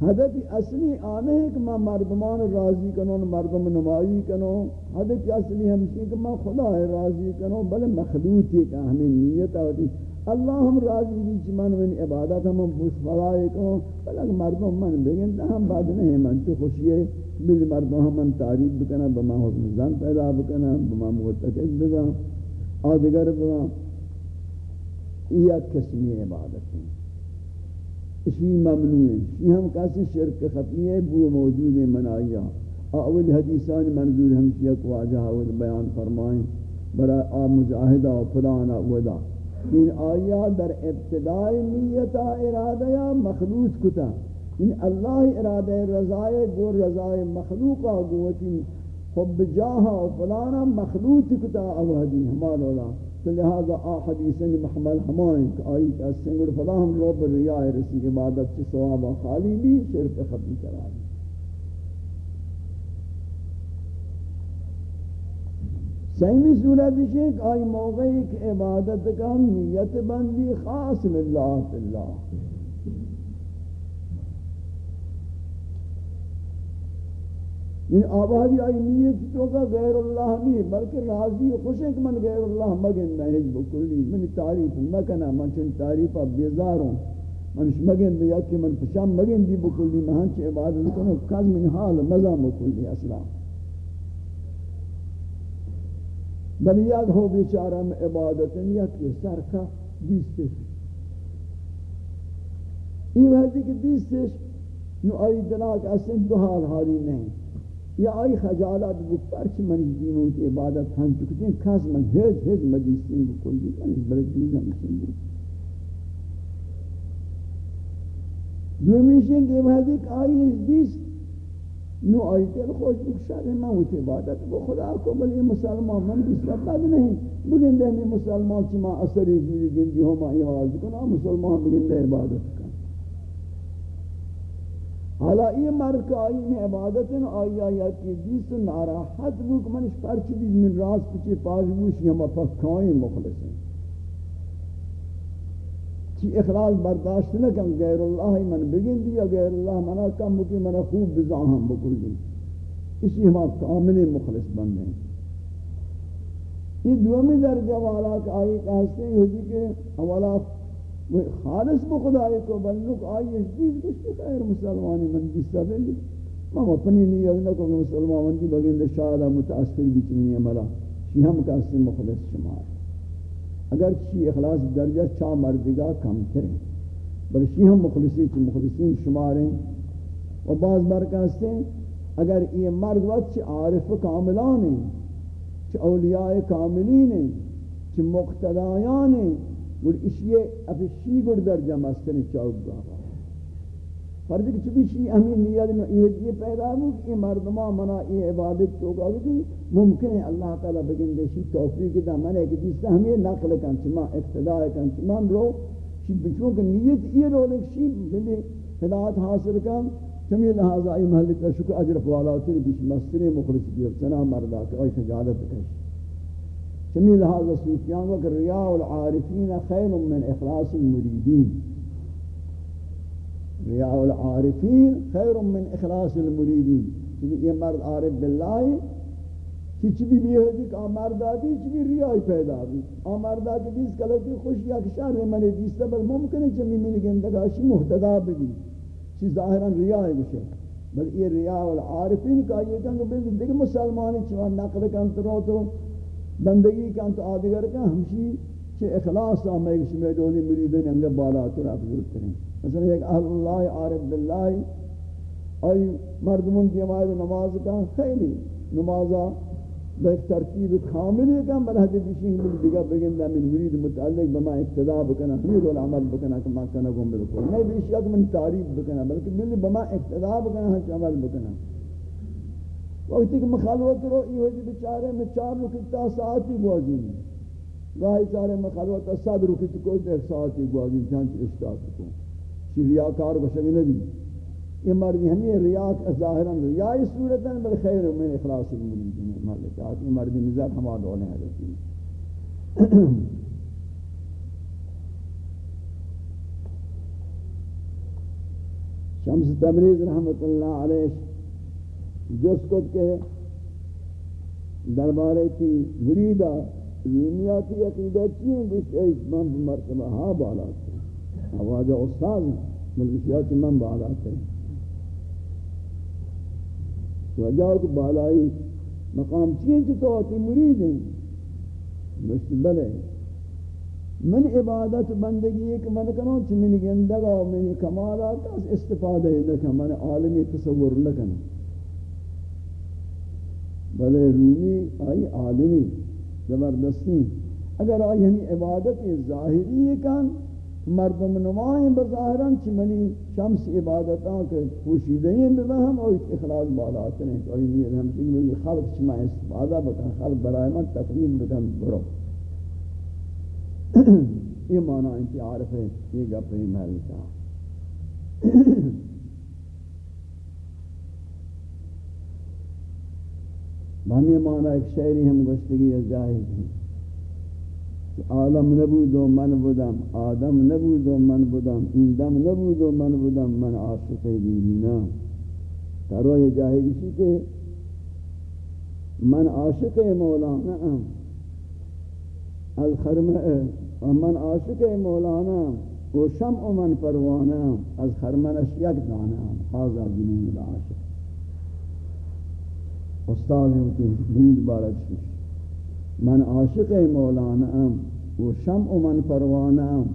حدف اصلی آنے ہے کہ میں مردمان راضی کنوں مردم نمائی کنوں حدف اصلی ہمشی کہ میں خدا راضی کنوں بل مخلوط ہے کہ ہمیں نیت آتی اللہ ہم راضی بھی چمان من عبادت ہم خوش کنوں بل اگر مردم من بگن تو ہم بعد نہیں من تو خوشی ہے بل مردم ہم من تعریف بکنا بما حکم زن پیدا بکنا بما متقید بگا آدگر بگا یہ قسمی عبادت. ہیں اسی ممنوع ہیں یہ ہم کسی شرک خفی ہے، وہ موجود ہے منائیہ ہاں۔ اول حدیثان منظور ہمشیہ کو واجہ اول بیان فرمائیں۔ برای آب مجاہدہ و فلانا ودا ان آیا در ابتدائی نیتا ارادہ مخلوط کتا۔ ان اللہ ارادہ رضائے، گو رضائے مخلوقہ گوتی خب جاہا و فلانا مخلوط کتا۔ اوہدی ہمارا۔ اللہ تو لہذا آ حدیثیں محمل ہمائیں کہ آئی کہ اس سنگر فلا ہم رب پر رسی عبادت سے ثوابہ خالی بھی شرف ختم کرا دی۔ سیمی صورت یہ کہ آئی موقعی کہ عبادت کا نیت بندی خاص للہ اللہ۔ ان آبادی آئی نیت تو کا غیر اللہ نہیں، بلکہ راضی و خوش ہے کہ من غیر اللہ مگن، میں حجب کلی من تعریف مکنا من چن تعریف بیزاروں من مگن بیا کہ من پشام مگن دی بکلی میں ہنچ عبادت کنو کاز من حال مزا مکلی اصلا۔ بل یاد ہو بیچارہ میں عبادت نیت کے سر کا دیستش یہ وحدی کہ دیستش نو آئی دلاک اسن دو حال حالی نہیں۔ یا آئی خجالات بکتر چی من دینوں کی عبادت ہم چکتے ہیں کاس من ہیز ہیز مدیسین بکل دی من اس برد دیز ہم سن دی دومیشن کہ وحدی کہ آئی اس دیس، نو آئی تیل خوش بکشار میں ہوتی عبادت بو، خدا کو بلی مسلمان من بیس بد نہیں۔ بگندے میں مسلمان چی ما اثری گندی ہو ما عبادت کنا مسلمان بگن بگندے عبادت۔ حالا یہ مرک آئی میں عبادت آئی آئی کی دیس ناراحت بو کہ منش پرچی دیز من راست پچی پاس بوش یا مپکائیں مخلص ہیں چی اخلاص برداشت نہ کن غیر اللہ من بگن دیا غیر اللہ منا کم بکی منا خوب بزاہم بکل دی اسی ہم کامل مخلص بننے ہیں یہ دومی درجہ والا کہ آئی کہاستے ہیں یہ کہ اولا خالص بخدای کو بلنک آئی چیز کچھ خیر مسلمانی من جستا بلی میں اپنی نیت نہ کہ مسلمان کی بگن شاہدہ متاثر بھی چمینی عملہ شی ہم کہاستے مخلص شمار اگر چی اخلاص درجہ چا مردگا کم کریں بلکہ ہم مخلصی چی مخلصین شماریں و بعض برکاستے ہیں اگر یہ مرد وقت چی عارف کاملان ہیں چی اولیاء کاملین ہیں چی مقتدایان ہیں اور اس یہ افشی گر درجہ مستن چاہت گا فرض کہ چبی شی امین نیت میں یہ پیدا ہو کہ مردما منا یہ عبادت تو گا کہ ممکن ہے اللہ تعالی بگن دے شی توفیق دا من ایک دیس ہمیں نقل کن چما اقتداء کن چما رو شی بچوں کہ نیت یہ رو لک شی بلی ہدایت حاصل کن چمی لہذا ای محل کا شکر اجر فوالاتر بیش مستر مخلص دیو چنا مردا کہ اوی خجالت کش چمی لہذا صوفیان وقت ریاء العارفین خیر من اخلاص المریدین. ریاء العارفین خیر من اخلاص المریدین. یہ مرد عارف باللہ چی بھی بھی ہے کہ مرد آدھی بھی ریائی پیدا بھی مرد آدھی دیس کلتی خوش یا کشار میں منی دیستا بل ممکن ہے چمی منی گندگاشی محتدا بھی چی ظاہران ریائی بشے. بل یہ ریاء العارفین کا یہ کہنگا بلد دیکھ مسلمانی چوان نقل کنترو تو بندگی کنت آدھگر کا ہمشی چی اخلاص آمائے کسی میں دولی مریدن انگا بالا تو افضل کریں مثلا ایک اہل اللہ عارف باللہ ای مردمون کی نماز نماز کا خیلی نمازا ایک ترتیب کامل ہے کہ بل حدیث شیخ من دیگا بگن دا من مرید متعلق بما اقتداء بکنا حمید العمل بکنا کما کنا گم بالکل نہیں بھی شک من تعریف بکنا بلکہ بل بما اقتداء بکنا ہنچ عمل بکنا وقتی کہ مخالوت رو یہ ہوئی بچارے میں چار رکتا ساعتی بوازی گاہی چارے مخالوت صد رکتا کوئی ایک ساعتی بوازی چانچ اشتاق کو چی ریاکار بشمی نبی. یہ مردی ہمیں ریاک ظاہراً ریائی صورتاً بل خیر من اخلاص المریدین مالکات یہ مردی نظر ہما دولے ہیں رسی شمس تبریز رحمت اللہ علیہ جس کو کہ دربارے کی مریدہ رومیاتی عقیدہ چیئے جس ایک مرتبہ ہاں بالا تھے۔ آواز استاد ملکیات من بالا تھے۔ وجہ کو بالائی مقام چین چی تو آتی مرید ہیں۔ مشت بلے۔ من عبادت بندگی ایک من کنو چی من گندگا و من کمالات اس استفادہ ہی لکھا من عالمی تصور لکھنا بلے رومی آئی عالمی، زبردستی۔ اگر آئی ہمیں عبادت ظاہری کن، مردم نمائیں بظاہران چی منی شمس عبادتاں کے پوشیدہیں ببہم اور اخلاص بالات ہیں۔ تو یہ نہیں ہم چیز ملی خلق چی میں استفادہ بکن، خلق برائے من تقریم بکن، برو۔ (clears throat) یہ معنی انتی عارف ہے، یہ گپ ہے محل کا (clears throat) ہم معنی ایک شعری ہم گشتگی جاہد ہیں عالم نبود و من بودم آدم نبود و من بودم این دم نبود و من بودم من عاشق دیدینا تروی جاہی کسی کہ من عاشق مولانا ام. الخرمہ من عاشق مولانا و شمع من پروانا از خرمنش یک دانا حاضر جنین العاشق استاد ہوتی برید بارد شش من عاشق مولانا ام، و شمع من پروانه ام،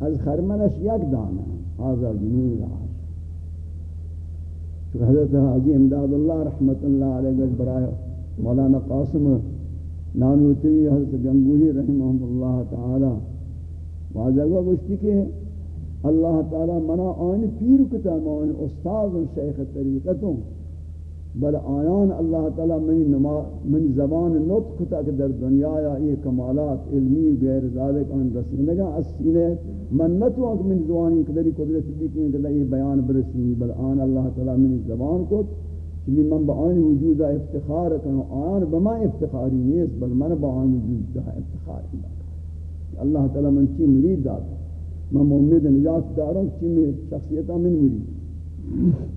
از خرمنش یک دانه ام، حاضر جنون العاشق چون حضرت حاجی امداد اللہ رحمت اللہ علیہ برای مولانا قاسم نانوتوی، حضرت گنگوہی رحمہ اللہ تعالی، واضح گوشتی کہ اللہ تعالی منا آن پیر کتا آن استاذ و شیخ طریقتوں بل آیان اللہ تعالی من نما من زبان نطق تک در دنیا یا یہ کمالات علمی غیر ذالک ان رسیدگا اس سینے، من نتو کہ من زبان قدری قدرت دی کہ کہ یہ بیان برسی بل آن اللہ تعالی من زبان کو کہ من بیان وجود افتخار کروں آن بما افتخاری نہیں بل من بیان وجود دا افتخار اللہ تعالی من چی مرید داد؟ میں امید نجات داروں چی میں شخصیتہ من مری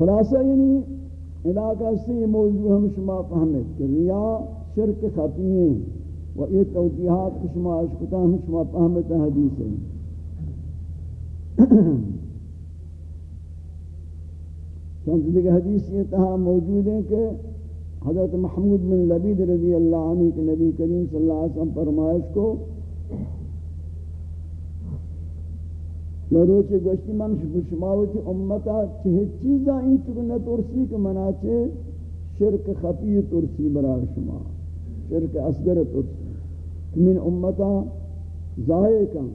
خلاصہ یعنی علاقہ سے یہ موضوع ہم شما فہمت کہ ریا، شرک خفی ہیں و یہ توجیحات شما عشقتا ہم شما فہمت حدیث ہیں۔ (clears throat) چند دیگر حدیث یہ تہا موجود ہے کہ حضرت محمود بن لبید رضی اللہ عنہ کے نبی کریم صلی اللہ علیہ وسلم فرمائش کو یا روچے گوشتی من شماوتی امتا چہ چیزا این چکنے ترسی کہ منا چے شرک خفی ترسی برا شما شرک اصغر ترسی من امتا ظاہر کن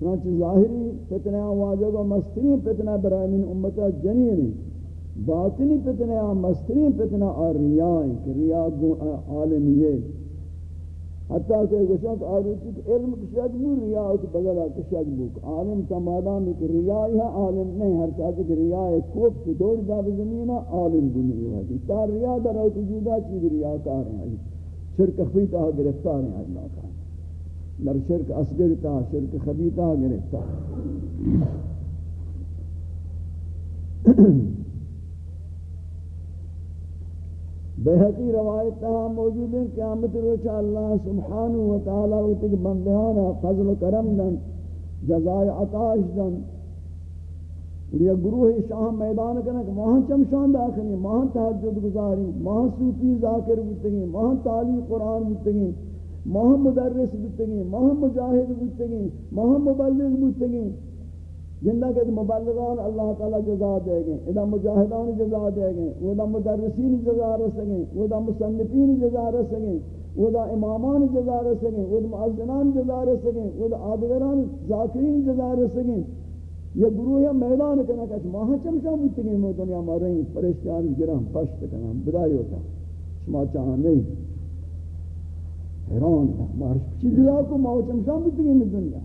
چنانچہ ظاہری فتنہ واجب و مسترین فتنہ برای من امتا جنین باطنی فتنہ مسترین فتنہ اور ریائیں کہ ریاء عالمیے حتیٰ کہ گوشت آروچی کہ علم کشک بو ریاء کی بغلا کشک بو عالم تمادان کہ ریاء ہے عالم نہیں ہر چاہتے کہ ریاء کوپ کی دور جاب زمینہ عالم بنی ہوئی تا ریاء در اوتجودہ چیز ریاء کار ہیں شرک خفیتہ گرفتار ہیں اللہ کا در شرک اصغر تا شرک خبیتا گرفتا بہتی روایت تہا موجود ہے قیامت روچہ اللہ سبحانہ وتعالی وتک بندیانا فضل و کرم دن، جزائے عطاش دن۔ یہ گروہ شاہ میدان کرنا کہ وہاں چمشان داخلی، وہاں تحجد گزاری، وہاں صوفی ذاکر بتگی وہاں تعلیم قرآن بتگی ماہ مدرس بتگی ماہ مجاہد بتگی ماہ مبلغ بتگی جندہ کہ مبلغان اللہ تعالی جزا دے گئے ادا مجاہدان جزا دے گئے ادا مدرسین جزا رسگیں ادا مصنفین جزا رسگیں ادا امامان جزا رسگیں ادا معذنان جزا رسگیں ادا آدگران ذاکرین جزا رسگیں یہ گروہ یا میدان کنا کہ ماہ چمشا بتگی میں دنیا ماریں پریشتیان گرام پشت کنام بدائی ہوتا شما چاہاں نہیں؟ حیران مارش چی دیا کو موچم شام بتگی میں دنیا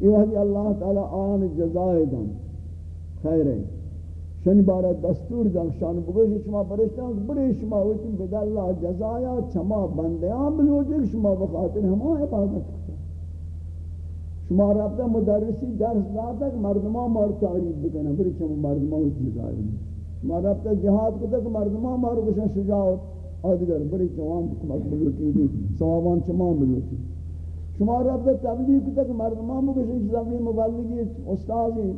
یہ وحدی اللہ تعالی آن جزائے دن خیر ہے شنی بارہ دستور دن شان بگوش شما پرشتان بڑے شما ہوتی بدا اللہ جزایا چما بندیاں بلوچے شما بخاطر ہما عبادت کرتا. شما رابطہ مدرسی درس داتا کہ مردمان مار تعریف بکنا بری چما مردمان ہوتی جزائے شما رابطہ جہاد کتا کہ مردمان مار بشن شجاعت. آدگر بری جوان حکومت بلوٹی دی. سوابان چمان بلوٹی. شما رب تبلیغ تک مردمان مگشن زمین مبلغی استازی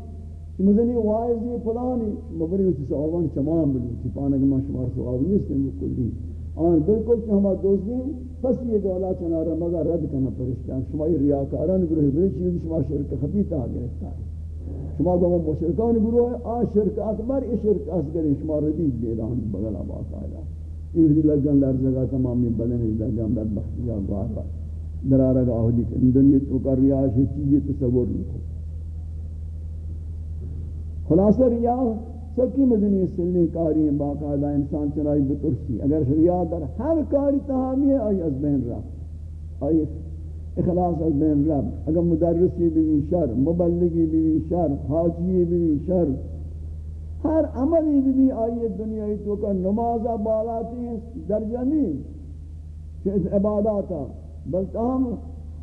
مزنی وائزی پلانی مبری ہوتی سوابان چمان بلوٹی پانک ما شما سواب نیستیں بکلی آن بالکل کہ ہما دوستی پس یہ دولا چنارا مگا رد کرنا پرشتیان شما یہ ریاکاران گروہ بری چیز شما شرک خفیتا گرفتا ہے شما گوہ مشرکان گروہ آن شرک اکبر ای شرک اصغر شما ردید دیدان بغلا باقاعدہ ایوری لگن در جگہ تمامی بدن، لگن بدبختی یا بار بار درارہ گاہو دی جی کہ دنیا تو کر ریاض ہے چیزیں تصور لکھو خلاصہ ریاض سکی مدنی سلنے کاری ہیں، باقاعدہ انسان چنائی بترسی۔ اگر ریاض در ہر کاری تحامی ہے، آئی از بین رب۔ آئی اخلاص از بین رب۔ اگر مدرسی بھی شر، مبلغی بھی شر، حاجی بھی شر، ہر عملی بھی آئی دنیای تو کا نماز بالاتی درجہ نہیں کہ عباداتا بلکہ ہم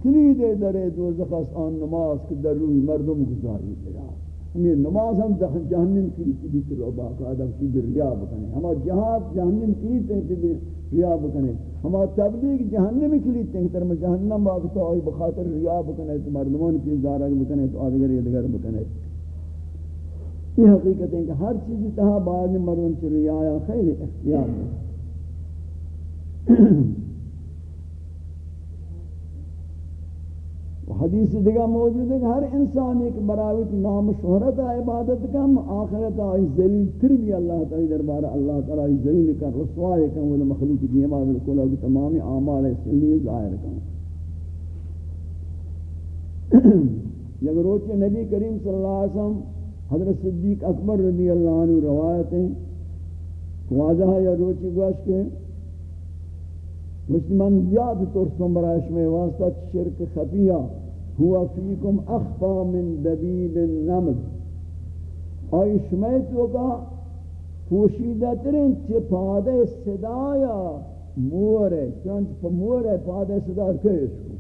کلید درے دوزخ اس آن نماز کے در روی مردم گزاری دیا ہمیں نماز ہم جہنم کی لیتی بھی رو باقاعدہ کی بھی ریا بکنے. ہما جہاد جہنم کی لیتے بھی ریا بکنے. ہما تبلیغ جہنم کی لیتے ہیں، تر میں جہنم باقتا آئی بخاطر ریا بکنے، تو مردمان کی زارگ بکنے، تو آدگر یدگر بکنے. یہ حقیقت ہے کہ ہر چیز تہا بعد مردم چلی آیا خیلی اختیار ہے. حدیث دیگا موجود ہے کہ ہر انسان ایک براوت نام شہرت عبادت کم، آخرت آئی ذلیل تر بھی اللہ تعالی دربارہ اللہ تعالی ذلیل کر رسوائے کم، وہ مخلوق دیما بالکل اب تمامی اعمال سلی ظاہر کم۔ (clears throat) جب روچے نبی کریم صلی اللہ علیہ وسلم حضرت صدیق اکبر رضی اللہ عنہ روایت ہیں۔ واضح یا روچی گوش کے۔ مسلمان یاد ترسم برایش میں واسطہ شرک خفیہ۔ ہوا فیکم اخفا من دبیب النمل. آئی شمیت وکا پوشیدہ ترین چی پادے صدایا مور ہے چونچ پا مور ہے پادے صدا کیش کو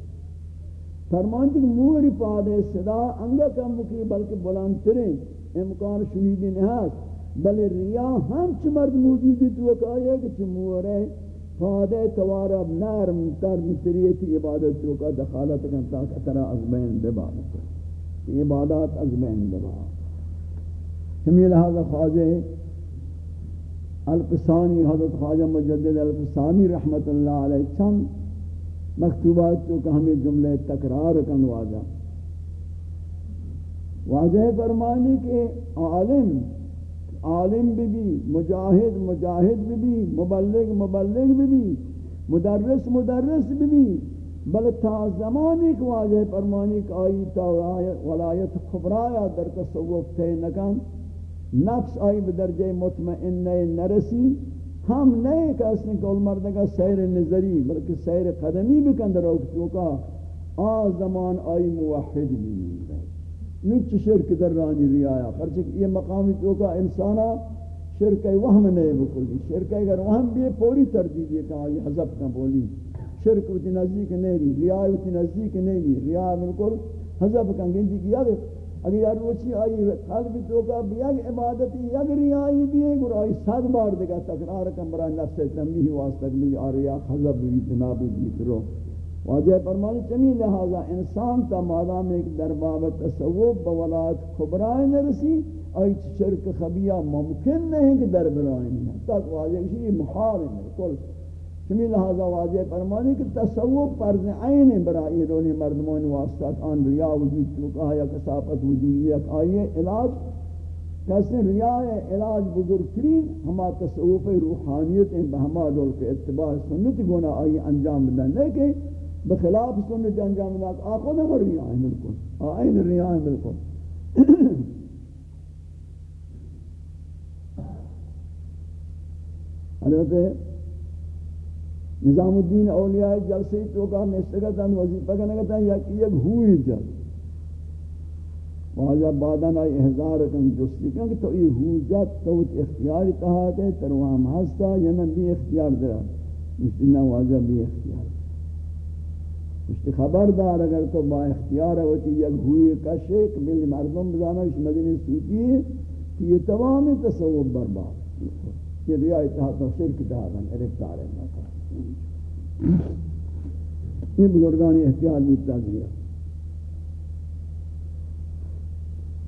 فرمانتی کہ موری پادے صدا انگا کم کی بلکہ بلند ترین. امکان شنیدی نہاست بلے ریا ہم چی مرد موجودی تو کہا کہ چی مور ہے پادے توارا نرم تر مصریتی عبادت تو کا دخالت کرتا کہ ترہ از بین ببادت عبادات از بین ببادت ہمیں لہذا خواجہ الفسانی حضرت خواجہ مجدد الفسانی رحمت اللہ علیہ، چند مکتوبات تو ہمیں جملے تکرار کن واجہ واضح فرمانی کہ عالم عالم بھی بھی، مجاہد مجاہد بھی بھی، مبلغ مبلغ بھی بھی، مدرس مدرس بھی بھی۔ بل تا زمانی کو واضح فرمانی کہ آئی تا ولایت خبرایا در تصوف تے نکن نفس آئی بدرجہ مطمئن نرسی۔ ہم نئے کہ اس نے کول مردگا سیر نظری، بلکہ سیر قدمی بھی کندر اوکتو کا آ زمان آئی موحد بھی۔ نہیں نیچ شرک در رانی ریایا. خرچک یہ مقامی تو انسانا شرک وہم نہیں بکلی شرک اگر وہم بھی پوری تردید یہ کہا یہ حضب کا بولی. شرک اتی نزدیک نہیں ری ریا اتی نزدیک نہیں ری ریا بالکل حضب کا گنجی کیا اگر یار روچی آئی قلب تو کا بیگ عبادتی، یک ریائی بھی ہے گر آئی صد بار دکا تکرار کم نفس تنبیح واسطہ بھی آریا خضب بھی تنابی بھی ترو واجہ فرمانی چمی لہذا انسان تا مادام ایک درباب تصوب بولاد خبرائے نرسی آئی شرک خبیہ ممکن نہیں کہ در برائے نہیں تک واجہ کسی محال ہے کل۔ چمی لہذا واجہ فرمانی کہ تصوب پرز عین برائی رونی مردمون واسطات، آن ریا وجود چکا یا کسافت وجودیت آئیے علاج۔ کیسے ریا علاج بزرگترین ہما تصوف روحانیت ہیں، بہما دول کے اتباع سنت گونا آئی انجام بدن لیکن بخلاف سنت انجام داد آخو نہ ریا ہے بالکل آئین ریا ہے بالکل حضرت نظام الدین اولیاء جلسے تو کا مستقتاً وظیفہ کرنے کہتا یا کہ یک ہوئی جل واجہ بعداً آئی احضار کن جستی کہ تو یہ حوجت تو اختیار کہا کہ تروام ہستا، یا نبی اختیار درہ۔ مجھتی واجہ بھی اختیار۔ اس خبردار اگر تو با اختیار ہوتی یک ہوئی کشے کہ ملی مردم بزانا اس مدینی سوتی ہے کہ یہ تمام تصور برباد یہ ریا اتحاد و شرک دادن ارفتار ہے۔ یہ بزرگانی احتیاط بیتا دیا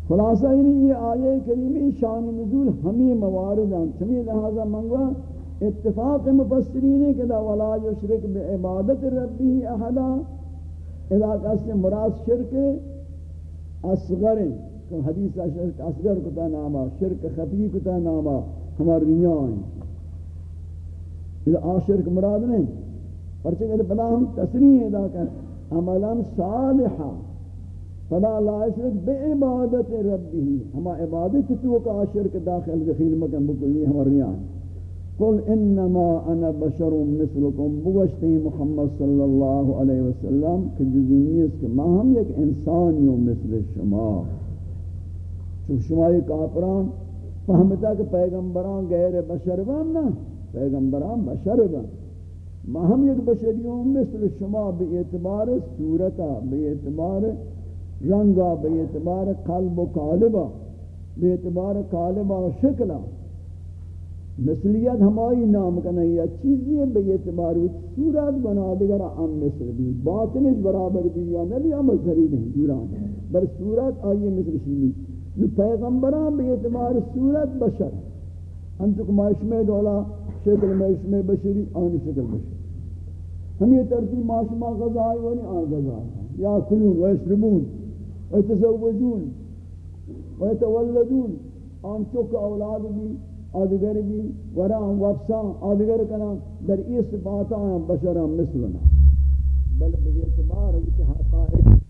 خلاصہ یہ آیے کریمی شان نزول ہمیں مواردان سمی لہذا منگوا اتفاق مفسرین ہے کہ دا ولا یشرک بعبادت ربی احدا، اذا قصد مراد شرک اصغر کہ حدیث شرک اصغر کو تا نامہ، شرک خفی کو تا نامہ ہمار ریاں ہیں۔ اذا شرک مراد نہیں، پرچہ کہ بلا ہم تصریح ادا کر عملا صالحا فلا لا يشرك بعبادت ربه ہما عبادت تو کا شرک داخل دخیل مکن، بکلی ہمار ریاں ہیں۔ قل انما انا بشر مثلكم. بوشتی محمد صلی اللہ علیہ وسلم کہ جزینی اس کہ ما ہم ایک انسانی ہوں مثل شما. چون شما یہ کافران فهمتا کہ پیغمبران غیر بشر بان نا پیغمبران بشر بان ما ہم ایک بشری ہوں مثل شما بے اعتبار صورتا بے اعتبار رنگا بے اعتبار قلب و قالبا بے اعتبار قالبا و شکلا مثلیت ہماری نام کا نہیں ہے چیزی بے اعتبار صورت بنا، دیگر ہم مثل بھی، باطنش برابر بھی، یا نبی عمل سری نہیں دوران بر صورت آئیے مثل شیلی جو پیغمبران بے اعتبار صورت بشر. انتو کمائش دولا، شکل مائش بشری، آنی شکل بشری ہم یہ ترتیب معاشمہ غذائی ونی آن غذائی. یا کلون ویشربون ویتزوجون ویتولدون آن چک اولاد بھی آدگر بھی ورام وفسان آدگر کنا در ایس صفات آیا بشرا مثلنا. بل بے اعتبار وچ حقائق